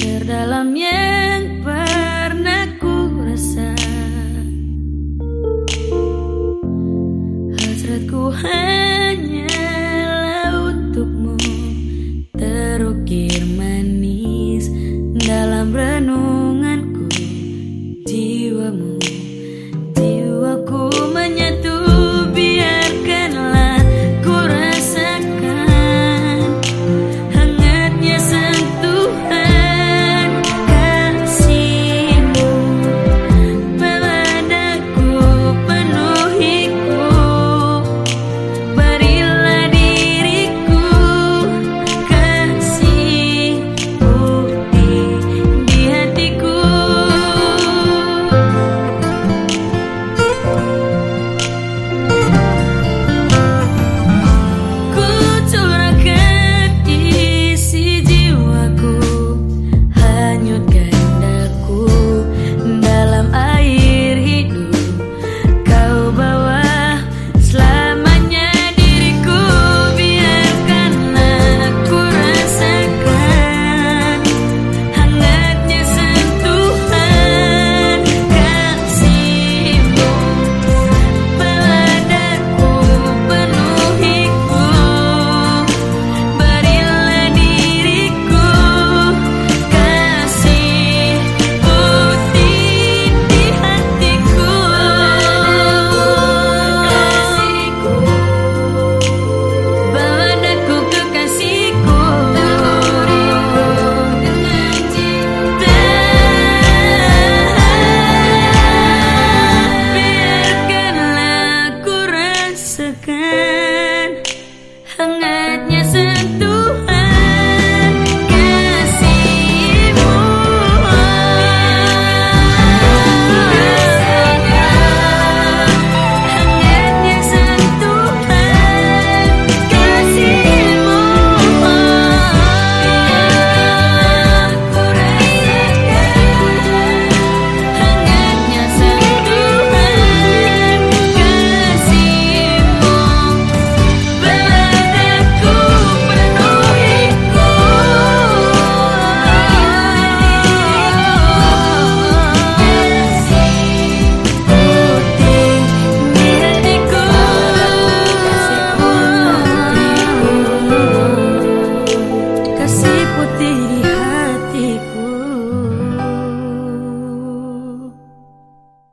Terdalam yang pernah ku rasa. Hasratku hanya untukmu. Terukir